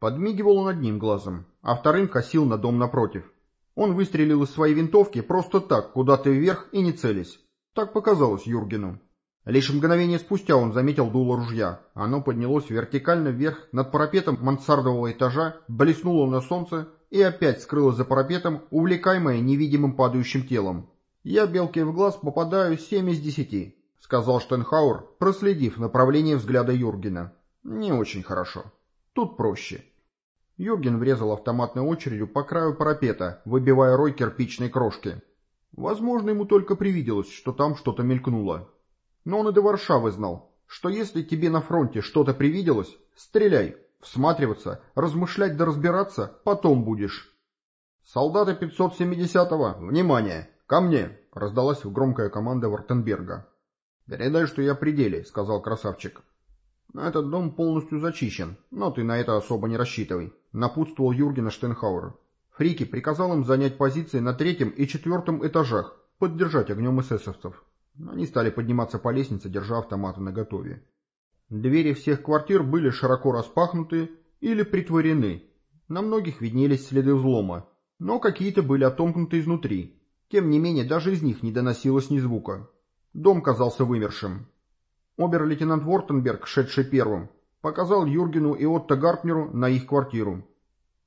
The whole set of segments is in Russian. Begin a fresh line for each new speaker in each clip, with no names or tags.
Подмигивал он одним глазом, а вторым косил на дом напротив. Он выстрелил из своей винтовки просто так, куда-то вверх и не целясь. Так показалось Юргену. Лишь мгновение спустя он заметил дуло ружья. Оно поднялось вертикально вверх над парапетом мансардового этажа, блеснуло на солнце и опять скрылось за парапетом, увлекаемое невидимым падающим телом. «Я белке в глаз попадаю семь из десяти», — сказал Штенхауэр, проследив направление взгляда Юргена. «Не очень хорошо. Тут проще». Юрген врезал автоматной очередью по краю парапета, выбивая рой кирпичной крошки. Возможно, ему только привиделось, что там что-то мелькнуло. Но он и до Варшавы знал, что если тебе на фронте что-то привиделось, стреляй, всматриваться, размышлять да разбираться потом будешь. «Солдаты 570-го, внимание! Ко мне!» — раздалась громкая команда Вартенберга. «Передай, что я при деле», — сказал красавчик. «Этот дом полностью зачищен, но ты на это особо не рассчитывай», — напутствовал Юргена Штенхауэр. Фрики приказал им занять позиции на третьем и четвертом этажах, поддержать огнем эсэсовцев. Они стали подниматься по лестнице, держа автоматы наготове. Двери всех квартир были широко распахнуты или притворены. На многих виднелись следы взлома, но какие-то были отомкнуты изнутри. Тем не менее, даже из них не доносилось ни звука. Дом казался вымершим. Обер-лейтенант Вортенберг, шедший первым, показал Юргену и Отто Гартнеру на их квартиру.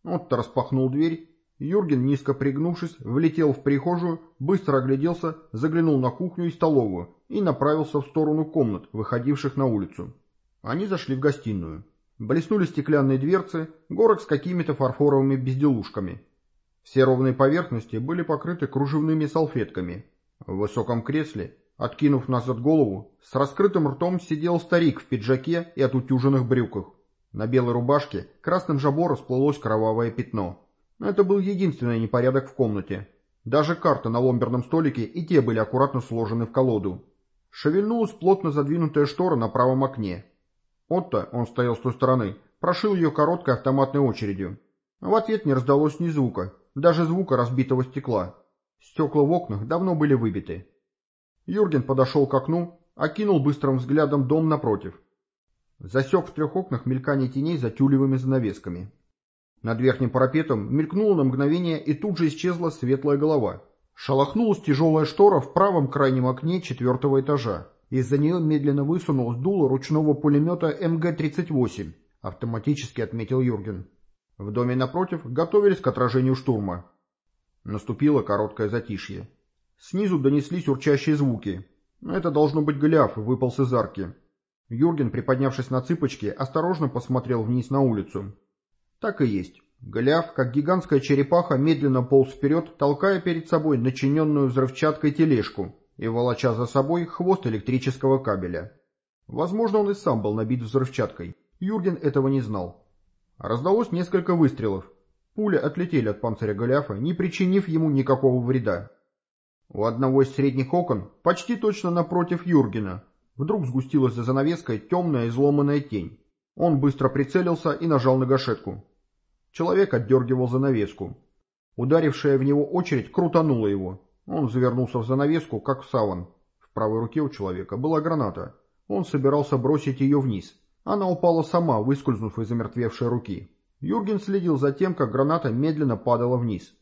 Отто распахнул дверь Юрген, низко пригнувшись, влетел в прихожую, быстро огляделся, заглянул на кухню и столовую и направился в сторону комнат, выходивших на улицу. Они зашли в гостиную. Блеснули стеклянные дверцы, горок с какими-то фарфоровыми безделушками. Все ровные поверхности были покрыты кружевными салфетками. В высоком кресле, откинув назад голову, с раскрытым ртом сидел старик в пиджаке и отутюженных брюках. На белой рубашке красным жабо расплылось кровавое пятно. Это был единственный непорядок в комнате. Даже карты на ломберном столике и те были аккуратно сложены в колоду. Шевельнулась плотно задвинутая штора на правом окне. Отто, он стоял с той стороны, прошил ее короткой автоматной очередью. В ответ не раздалось ни звука, даже звука разбитого стекла. Стекла в окнах давно были выбиты. Юрген подошел к окну, окинул быстрым взглядом дом напротив. Засек в трех окнах мелькание теней за тюлевыми занавесками. Над верхним парапетом мелькнула на мгновение и тут же исчезла светлая голова. Шалохнулась тяжелая штора в правом крайнем окне четвертого этажа. Из-за нее медленно высунулось дуло ручного пулемета МГ-38, автоматически отметил Юрген. В доме напротив готовились к отражению штурма. Наступило короткое затишье. Снизу донеслись урчащие звуки. Это должно быть Голиаф выполз из арки. Юрген, приподнявшись на цыпочки, осторожно посмотрел вниз на улицу. Так и есть. Голиаф, как гигантская черепаха, медленно полз вперед, толкая перед собой начиненную взрывчаткой тележку и волоча за собой хвост электрического кабеля. Возможно, он и сам был набит взрывчаткой. Юрген этого не знал. Раздалось несколько выстрелов. Пули отлетели от панциря Голиафа, не причинив ему никакого вреда. У одного из средних окон, почти точно напротив Юргена, вдруг сгустилась за занавеской темная изломанная тень. Он быстро прицелился и нажал на гашетку. Человек отдергивал занавеску. Ударившая в него очередь крутанула его. Он завернулся в занавеску, как в саван. В правой руке у человека была граната. Он собирался бросить ее вниз. Она упала сама, выскользнув из замертвевшей руки. Юрген следил за тем, как граната медленно падала вниз.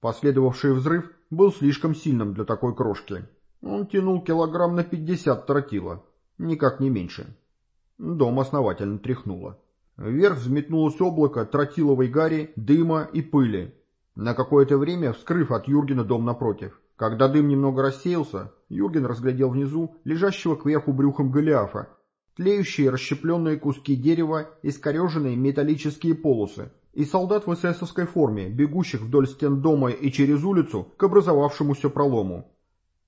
Последовавший взрыв был слишком сильным для такой крошки. Он тянул килограмм на пятьдесят тротила. Никак не меньше. Дом основательно тряхнуло. Вверх взметнулось облако тротиловой гари, дыма и пыли, на какое-то время вскрыв от Юргена дом напротив. Когда дым немного рассеялся, Юрген разглядел внизу лежащего кверху брюхом Голиафа, тлеющие расщепленные куски дерева, искореженные металлические полосы, и солдат в эсэсовской форме, бегущих вдоль стен дома и через улицу к образовавшемуся пролому.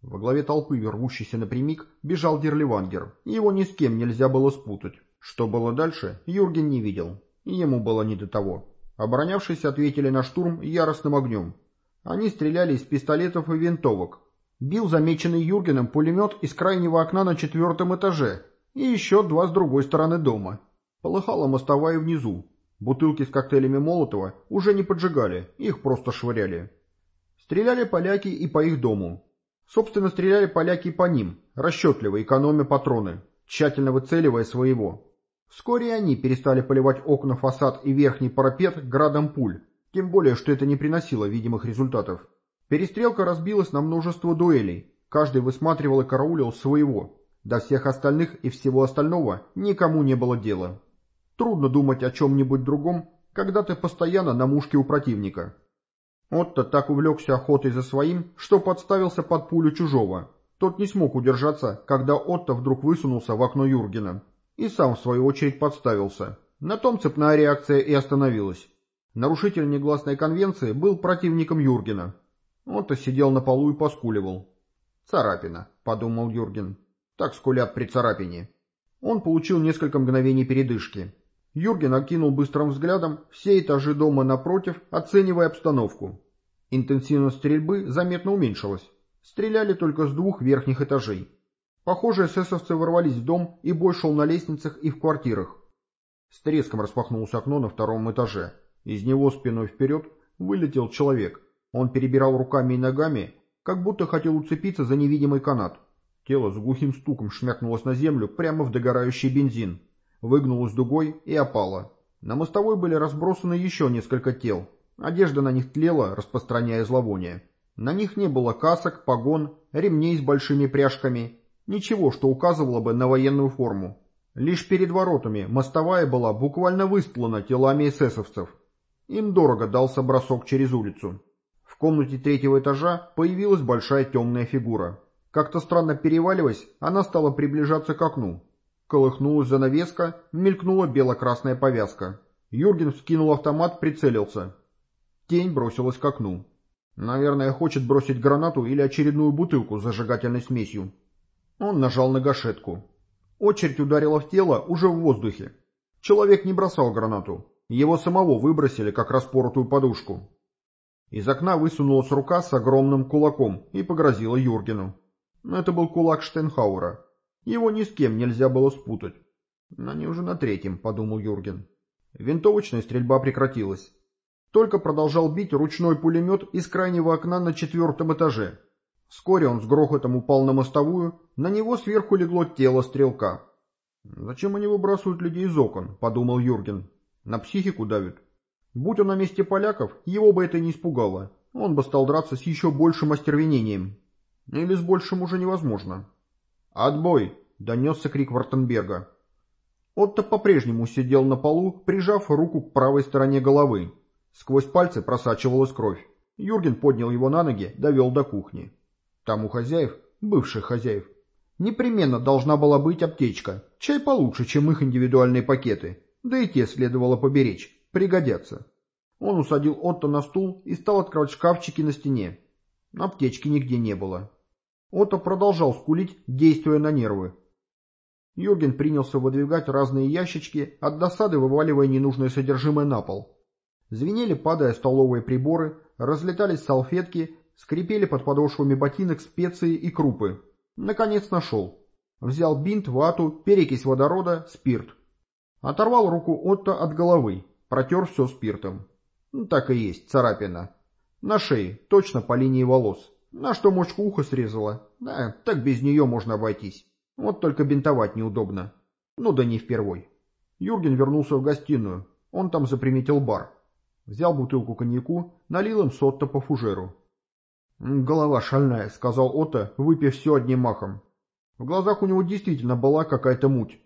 Во главе толпы, рвущейся напрямик, бежал Дерливангер, его ни с кем нельзя было спутать. Что было дальше, Юрген не видел, и ему было не до того. Оборонявшиеся ответили на штурм яростным огнем. Они стреляли из пистолетов и винтовок. Бил замеченный Юргеном пулемет из крайнего окна на четвертом этаже и еще два с другой стороны дома. Полыхала мостовая внизу. Бутылки с коктейлями Молотова уже не поджигали, их просто швыряли. Стреляли поляки и по их дому. Собственно, стреляли поляки и по ним, расчетливо, экономя патроны, тщательно выцеливая своего. Вскоре они перестали поливать окна, фасад и верхний парапет градом пуль, тем более, что это не приносило видимых результатов. Перестрелка разбилась на множество дуэлей, каждый высматривал и караулил своего. До всех остальных и всего остального никому не было дела. Трудно думать о чем-нибудь другом, когда ты постоянно на мушке у противника. Отто так увлекся охотой за своим, что подставился под пулю чужого. Тот не смог удержаться, когда Отто вдруг высунулся в окно Юргена. И сам, в свою очередь, подставился. На том цепная реакция и остановилась. Нарушитель негласной конвенции был противником Юргена. Отто сидел на полу и поскуливал. «Царапина», — подумал Юрген. «Так скулят при царапине». Он получил несколько мгновений передышки. Юрген окинул быстрым взглядом все этажи дома напротив, оценивая обстановку. Интенсивность стрельбы заметно уменьшилась. Стреляли только с двух верхних этажей. Похоже, эсэсовцы ворвались в дом и бой шел на лестницах и в квартирах. С треском распахнулось окно на втором этаже. Из него спиной вперед вылетел человек. Он перебирал руками и ногами, как будто хотел уцепиться за невидимый канат. Тело с глухим стуком шмякнулось на землю прямо в догорающий бензин выгнулась дугой и опала. На мостовой были разбросаны еще несколько тел. Одежда на них тлела, распространяя зловоние. На них не было касок, погон, ремней с большими пряжками, ничего, что указывало бы на военную форму. Лишь перед воротами мостовая была буквально выстлана телами эсэсовцев. Им дорого дался бросок через улицу. В комнате третьего этажа появилась большая темная фигура. Как-то странно переваливаясь, она стала приближаться к окну. Колыхнулась занавеска, мелькнула бело-красная повязка. Юрген вскинул автомат, прицелился. Тень бросилась к окну. Наверное, хочет бросить гранату или очередную бутылку с зажигательной смесью. Он нажал на гашетку. Очередь ударила в тело уже в воздухе. Человек не бросал гранату. Его самого выбросили, как распоротую подушку. Из окна высунулась рука с огромным кулаком и погрозила Юргену. Это был кулак Штейнхауэра. Его ни с кем нельзя было спутать. Они уже на третьем, подумал Юрген. Винтовочная стрельба прекратилась. Только продолжал бить ручной пулемет из крайнего окна на четвертом этаже. Вскоре он с грохотом упал на мостовую, на него сверху легло тело стрелка. «Зачем они выбрасывают людей из окон?» — подумал Юрген. «На психику давят. Будь он на месте поляков, его бы это не испугало. Он бы стал драться с еще большим остервенением. Или с большим уже невозможно. «Отбой!» — донесся крик Вартенберга. Отто по-прежнему сидел на полу, прижав руку к правой стороне головы. Сквозь пальцы просачивалась кровь. Юрген поднял его на ноги, довел до кухни. Там у хозяев, бывших хозяев, непременно должна была быть аптечка. Чай получше, чем их индивидуальные пакеты. Да и те следовало поберечь, пригодятся. Он усадил Отто на стул и стал открывать шкафчики на стене. Аптечки нигде не было. Отто продолжал скулить, действуя на нервы. Юрген принялся выдвигать разные ящички, от досады вываливая ненужное содержимое на пол. Звенели, падая столовые приборы, разлетались салфетки, скрипели под подошвами ботинок специи и крупы. Наконец нашел. Взял бинт, вату, перекись водорода, спирт. Оторвал руку Отто от головы, протер все спиртом. Ну, так и есть, царапина. На шее, точно по линии волос. На что мочку уха срезала. Да, так без нее можно обойтись. Вот только бинтовать неудобно. Ну да не впервой. Юрген вернулся в гостиную. Он там заприметил бар. Взял бутылку коньяку, налил им сотто по фужеру. «Голова шальная», — сказал Отто, выпив все одним махом. В глазах у него действительно была какая-то муть.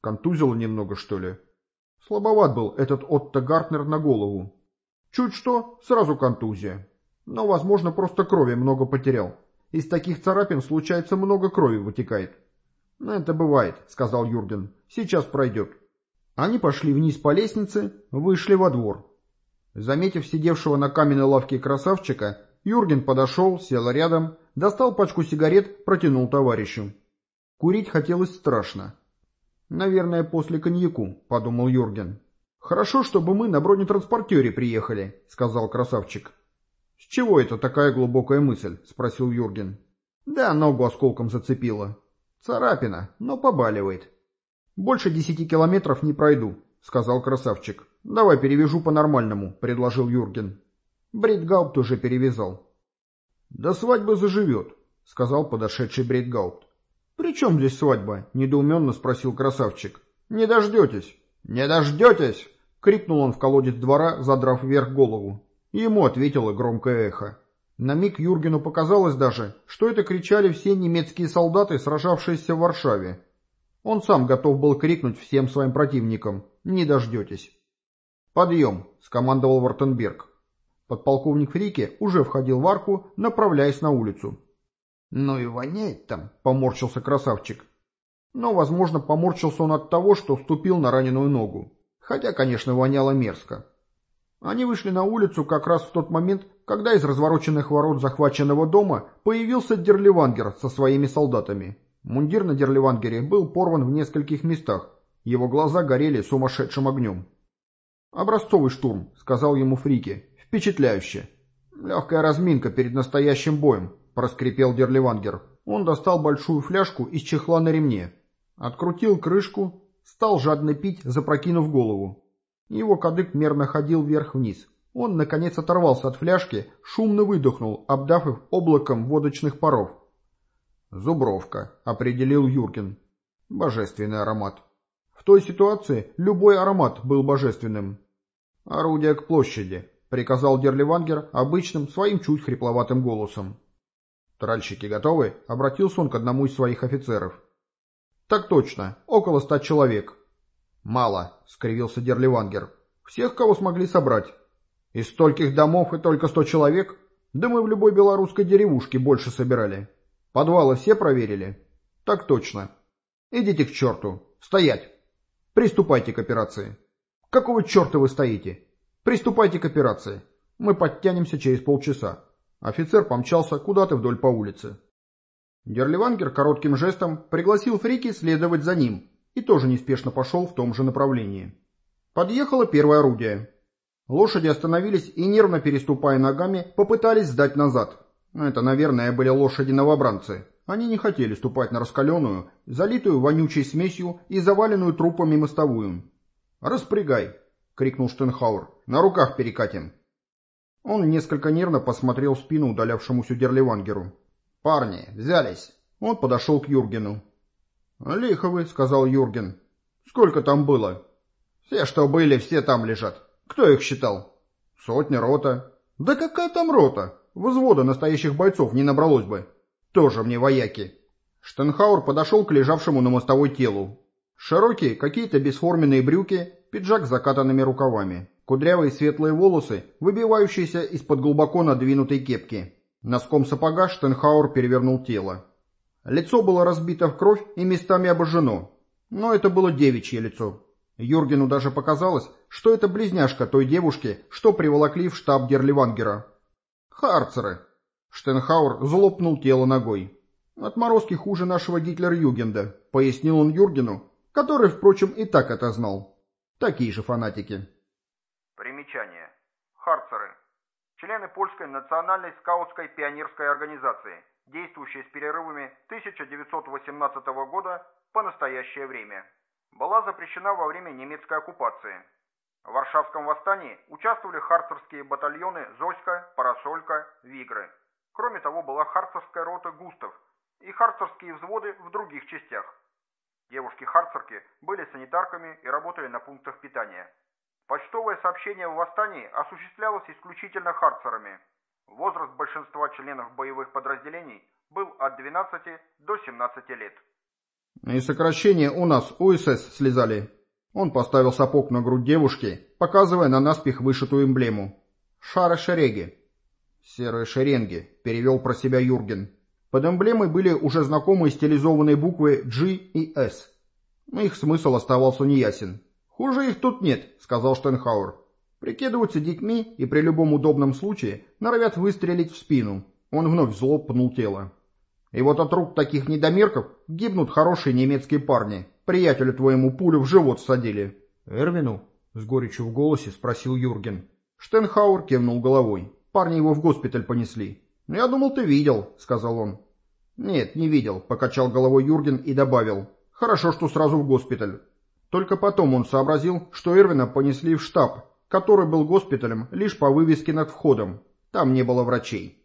Контузило немного, что ли? Слабоват был этот Отто Гартнер на голову. Чуть что, сразу контузия. Но, возможно, просто крови много потерял. Из таких царапин случается много крови вытекает. «Это бывает», — сказал Юрген. «Сейчас пройдет». Они пошли вниз по лестнице, вышли во двор. Заметив сидевшего на каменной лавке красавчика, Юрген подошел, сел рядом, достал пачку сигарет, протянул товарищу. Курить хотелось страшно. «Наверное, после коньяку», — подумал Юрген. «Хорошо, чтобы мы на бронетранспортере приехали», — сказал красавчик. «С чего это такая глубокая мысль?» — спросил Юрген. «Да, ногу осколком зацепило. Царапина, но побаливает». «Больше десяти километров не пройду», — сказал красавчик. «Давай перевяжу по-нормальному», — предложил Юрген. Брейтгаупт уже перевязал. «До свадьбы заживет», — сказал подошедший Брейтгаупт. «При чем здесь свадьба?» — недоуменно спросил красавчик. «Не дождетесь! Не дождетесь!» — крикнул он в колодец двора, задрав вверх голову. Ему ответило громкое эхо. На миг Юргену показалось даже, что это кричали все немецкие солдаты, сражавшиеся в Варшаве. Он сам готов был крикнуть всем своим противникам «Не дождетесь!». «Подъем!» — скомандовал Вартенберг. Подполковник Фрике уже входил в арку, направляясь на улицу. «Ну и воняет там!» — поморщился красавчик. Но, возможно, поморщился он от того, что вступил на раненую ногу. Хотя, конечно, воняло мерзко. Они вышли на улицу как раз в тот момент, когда из развороченных ворот захваченного дома появился Дерливангер со своими солдатами. Мундир на Дерливангере был порван в нескольких местах, его глаза горели сумасшедшим огнем. «Образцовый штурм», — сказал ему Фрике, — «впечатляюще». «Легкая разминка перед настоящим боем», — проскрипел Дерливангер. Он достал большую фляжку из чехла на ремне, открутил крышку, стал жадно пить, запрокинув голову. Его кадык мерно ходил вверх-вниз. Он, наконец, оторвался от фляжки, шумно выдохнул, обдав их облаком водочных паров. «Зубровка», — определил Юркин. «Божественный аромат». В той ситуации любой аромат был божественным. «Орудие к площади», — приказал Дерливангер обычным, своим чуть хрипловатым голосом. «Тральщики готовы?» — обратился он к одному из своих офицеров. «Так точно. Около ста человек. «Мало», — скривился Дерливангер. «Всех, кого смогли собрать. Из стольких домов и только сто человек? Да мы в любой белорусской деревушке больше собирали. Подвалы все проверили?» «Так точно. Идите к черту. Стоять. Приступайте к операции». «Какого черта вы стоите? Приступайте к операции. Мы подтянемся через полчаса». Офицер помчался куда-то вдоль по улице. Дерливангер коротким жестом пригласил Фрики следовать за ним, и тоже неспешно пошел в том же направлении. Подъехало первое орудие. Лошади остановились и, нервно переступая ногами, попытались сдать назад. Это, наверное, были лошади-новобранцы. Они не хотели ступать на раскаленную, залитую вонючей смесью и заваленную трупами мостовую. «Распрягай!» — крикнул Штенхауэр. «На руках перекатим!» Он несколько нервно посмотрел в спину удалявшемуся Дерливангеру. «Парни, взялись!» Он подошел к Юргену. «Лихо вы», — сказал Юрген. «Сколько там было?» «Все, что были, все там лежат. Кто их считал?» «Сотня рота». «Да какая там рота? Взвода настоящих бойцов не набралось бы. Тоже мне вояки». Штенхауэр подошел к лежавшему на мостовой телу. Широкие, какие-то бесформенные брюки, пиджак с закатанными рукавами, кудрявые светлые волосы, выбивающиеся из-под глубоко надвинутой кепки. Носком сапога Штенхауэр перевернул тело. Лицо было разбито в кровь и местами обожжено, но это было девичье лицо. Юргену даже показалось, что это близняшка той девушки, что приволокли в штаб Дерливангера. «Харцеры!» Штенхауэр злопнул тело ногой. «Отморозки хуже нашего Гитлер-Югенда», — пояснил он Юргену, который, впрочем, и так это знал. Такие же фанатики.
Примечание. Харцеры. Члены Польской национальной скаутской пионерской организации – действующая с перерывами 1918 года по настоящее время, была запрещена во время немецкой оккупации. В Варшавском восстании участвовали харцерские батальоны «Зоська», «Парасолька», «Вигры». Кроме того, была харцерская рота «Густав» и харцерские взводы в других частях. Девушки-харцерки были санитарками и работали на пунктах питания. Почтовое сообщение в восстании осуществлялось исключительно харцерами – Возраст большинства членов боевых подразделений был от 12 до 17 лет.
И сокращение у нас УСС слезали. Он поставил сапог на грудь девушки, показывая на наспех вышитую эмблему. Шары шереги. Серые шеренги, перевел про себя Юрген. Под эмблемой были уже знакомые стилизованные буквы G и S. Их смысл оставался неясен. «Хуже их тут нет», — сказал Штенхауэр. Прикидываются детьми и при любом удобном случае норовят выстрелить в спину. Он вновь зло пнул тело. И вот от рук таких недомерков гибнут хорошие немецкие парни. Приятелю твоему пулю в живот садили. «Эрвину?» — с горечью в голосе спросил Юрген. Штенхауэр кивнул головой. Парни его в госпиталь понесли. «Ну, «Я думал, ты видел», — сказал он. «Нет, не видел», — покачал головой Юрген и добавил. «Хорошо, что сразу в госпиталь». Только потом он сообразил, что Эрвина понесли в штаб, который был госпиталем лишь по вывеске над входом. Там не было врачей.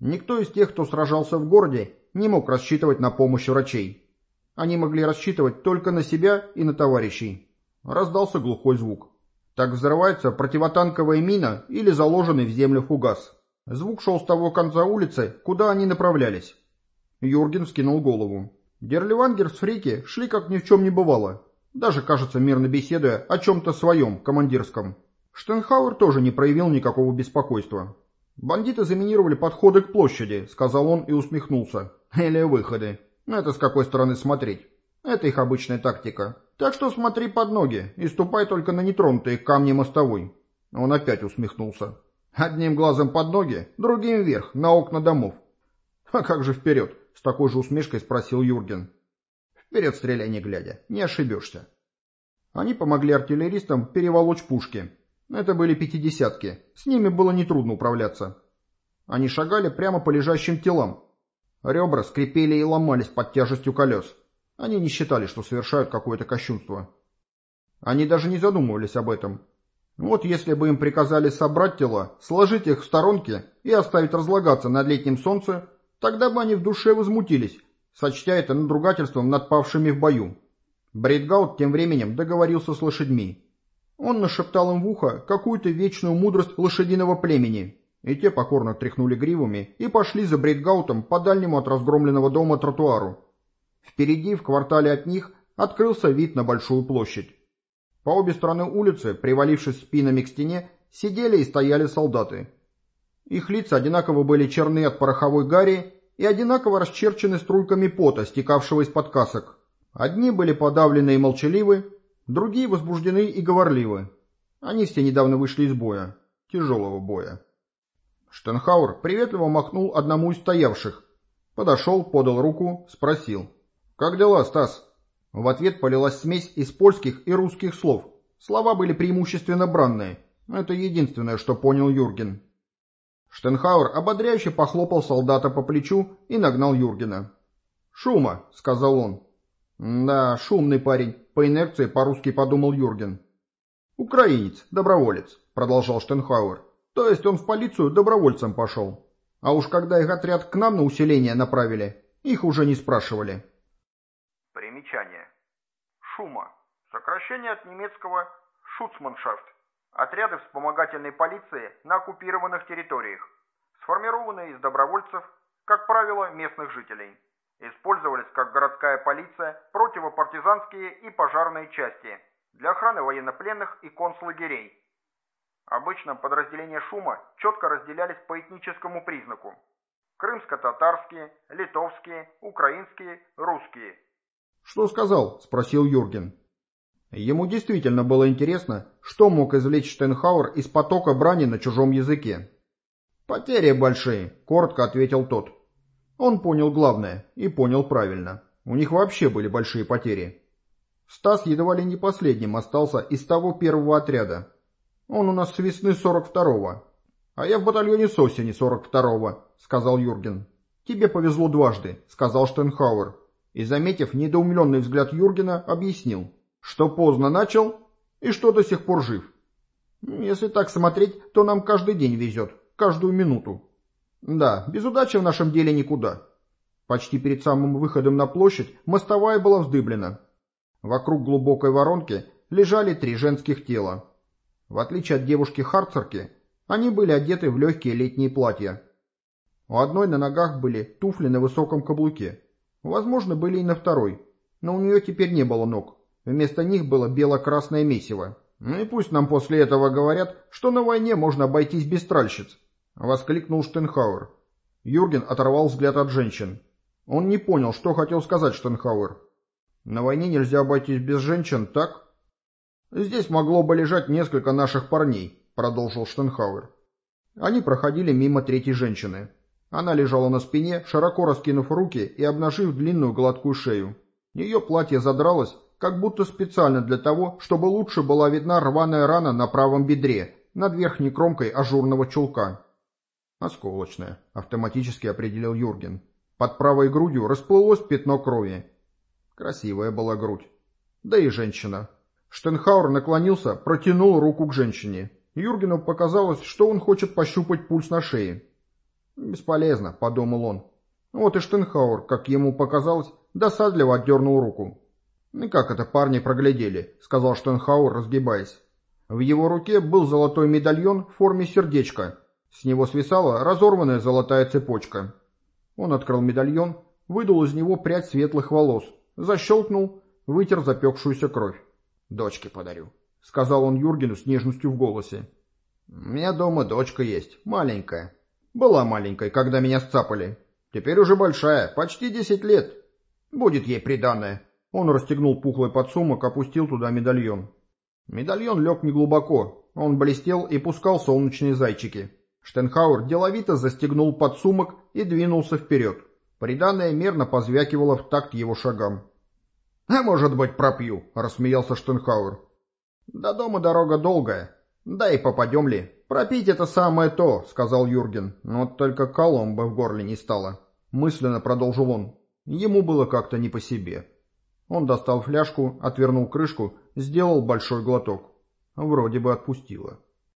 Никто из тех, кто сражался в городе, не мог рассчитывать на помощь врачей. Они могли рассчитывать только на себя и на товарищей. Раздался глухой звук. Так взрывается противотанковая мина или заложенный в землю фугас. Звук шел с того конца улицы, куда они направлялись. Юрген скинул голову. Дерливангер с Фрики шли как ни в чем не бывало, даже, кажется, мирно беседуя о чем-то своем, командирском. Штенхауэр тоже не проявил никакого беспокойства. «Бандиты заминировали подходы к площади», — сказал он и усмехнулся. «Или выходы. Это с какой стороны смотреть. Это их обычная тактика. Так что смотри под ноги и ступай только на нетронутые камни мостовой». Он опять усмехнулся. «Одним глазом под ноги, другим вверх, на окна домов». «А как же вперед?» — с такой же усмешкой спросил Юрген. «Вперед стреляй не глядя, не ошибешься». Они помогли артиллеристам переволочь пушки. Это были пятидесятки, с ними было нетрудно управляться. Они шагали прямо по лежащим телам. Ребра скрипели и ломались под тяжестью колес. Они не считали, что совершают какое-то кощунство. Они даже не задумывались об этом. Вот если бы им приказали собрать тела, сложить их в сторонке и оставить разлагаться на летнем солнце, тогда бы они в душе возмутились, сочтя это надругательством над павшими в бою. Брейтгаут тем временем договорился с лошадьми. Он нашептал им в ухо какую-то вечную мудрость лошадиного племени, и те покорно тряхнули гривами и пошли за Брейтгаутом по дальнему от разгромленного дома тротуару. Впереди, в квартале от них, открылся вид на большую площадь. По обе стороны улицы, привалившись спинами к стене, сидели и стояли солдаты. Их лица одинаково были черны от пороховой гари и одинаково расчерчены струйками пота, стекавшего из-под касок. Одни были подавлены и молчаливы, Другие возбуждены и говорливы. Они все недавно вышли из боя. Тяжелого боя. Штенхауэр приветливо махнул одному из стоявших. Подошел, подал руку, спросил. «Как дела, Стас?» В ответ полилась смесь из польских и русских слов. Слова были преимущественно бранные. Это единственное, что понял Юрген. Штенхауэр ободряюще похлопал солдата по плечу и нагнал Юргена. «Шума», — сказал он. «Да, шумный парень», — по инерции по-русски подумал Юрген. «Украинец, доброволец», — продолжал Штенхауэр. «То есть он в полицию добровольцем пошел. А уж когда их отряд к нам на усиление направили, их уже не спрашивали».
Примечание. Шума. Сокращение от немецкого «шуцманшафт». Отряды вспомогательной полиции на оккупированных территориях, сформированные из добровольцев, как правило, местных жителей. Использовались как городская полиция, противопартизанские и пожарные части, для охраны военнопленных и концлагерей. Обычно подразделения шума четко разделялись по этническому признаку. Крымско-татарские, литовские, украинские, русские.
«Что сказал?» – спросил Юрген. Ему действительно было интересно, что мог извлечь Штенхауэр из потока брани на чужом языке. «Потери большие», – коротко ответил тот. Он понял главное, и понял правильно. У них вообще были большие потери. Стас едва ли не последним остался из того первого отряда. Он у нас с весны 42-го. А я в батальоне с осени 42-го, сказал Юрген. Тебе повезло дважды, сказал Штенхауэр. И, заметив недоумленный взгляд Юргена, объяснил, что поздно начал и что до сих пор жив. Если так смотреть, то нам каждый день везет, каждую минуту. Да, без удачи в нашем деле никуда. Почти перед самым выходом на площадь мостовая была вздыблена. Вокруг глубокой воронки лежали три женских тела. В отличие от девушки-харцерки, они были одеты в легкие летние платья. У одной на ногах были туфли на высоком каблуке. Возможно, были и на второй, но у нее теперь не было ног. Вместо них было бело-красное месиво. Ну и пусть нам после этого говорят, что на войне можно обойтись без тральщиц. — воскликнул Штенхауэр. Юрген оторвал взгляд от женщин. Он не понял, что хотел сказать Штенхауэр. «На войне нельзя обойтись без женщин, так?» «Здесь могло бы лежать несколько наших парней», — продолжил Штенхауэр. Они проходили мимо третьей женщины. Она лежала на спине, широко раскинув руки и обнажив длинную гладкую шею. Ее платье задралось, как будто специально для того, чтобы лучше была видна рваная рана на правом бедре, над верхней кромкой ажурного чулка. «Осколочная», — автоматически определил Юрген. Под правой грудью расплылось пятно крови. Красивая была грудь. Да и женщина. Штенхауэр наклонился, протянул руку к женщине. Юргену показалось, что он хочет пощупать пульс на шее. «Бесполезно», — подумал он. Вот и Штенхауэр, как ему показалось, досадливо отдернул руку. «И как это парни проглядели?» — сказал Штенхауэр, разгибаясь. В его руке был золотой медальон в форме сердечка. С него свисала разорванная золотая цепочка. Он открыл медальон, выдул из него прядь светлых волос, защелкнул, вытер запекшуюся кровь. «Дочке подарю», — сказал он Юргену с нежностью в голосе. «У меня дома дочка есть, маленькая. Была маленькой, когда меня сцапали. Теперь уже большая, почти десять лет. Будет ей приданное». Он расстегнул пухлый подсумок, опустил туда медальон. Медальон лег неглубоко, он блестел и пускал солнечные зайчики. Штенхауэр деловито застегнул подсумок и двинулся вперед. Приданное мерно позвякивало в такт его шагам. «А может быть, пропью», — рассмеялся Штенхауэр. «До дома дорога долгая. Да и попадем ли? Пропить это самое то», — сказал Юрген. Но только Коломба в горле не стало. Мысленно продолжил он. Ему было как-то не по себе. Он достал фляжку, отвернул крышку, сделал большой глоток. Вроде бы отпустило.